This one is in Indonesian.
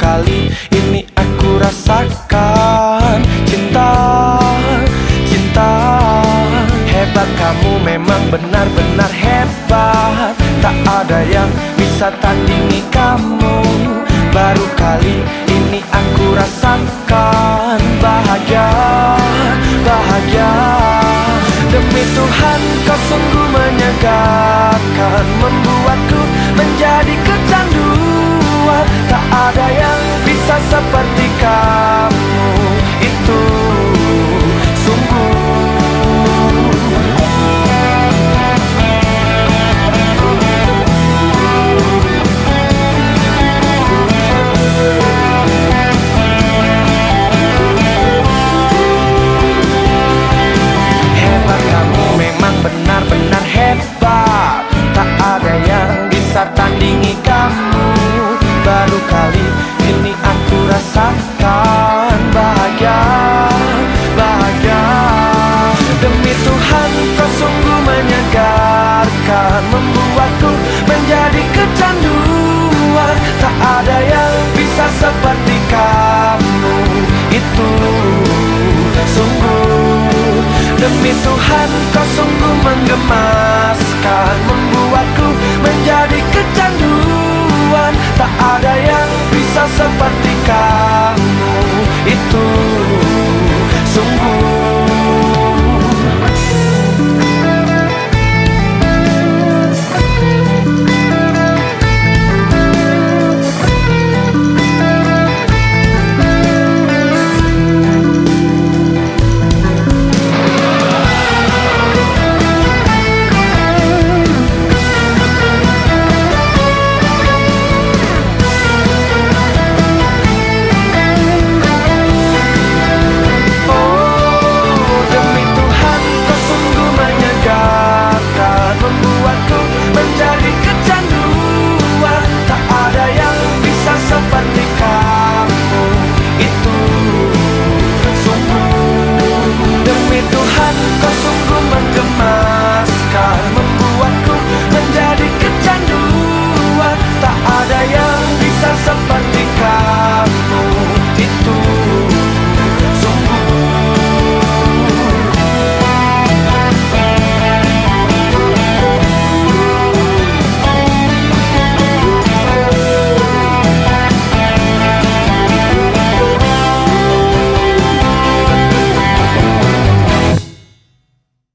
kali ini aku rasakan. Cinta, cinta Hebat kamu memang benar-benar hebat. Tak ada yang bisa tandingi kamu. Baru kali ini aku rasakan bisa Demi Tuhan kau sungguh menggemaskan Kau sungguh mengemaskanmu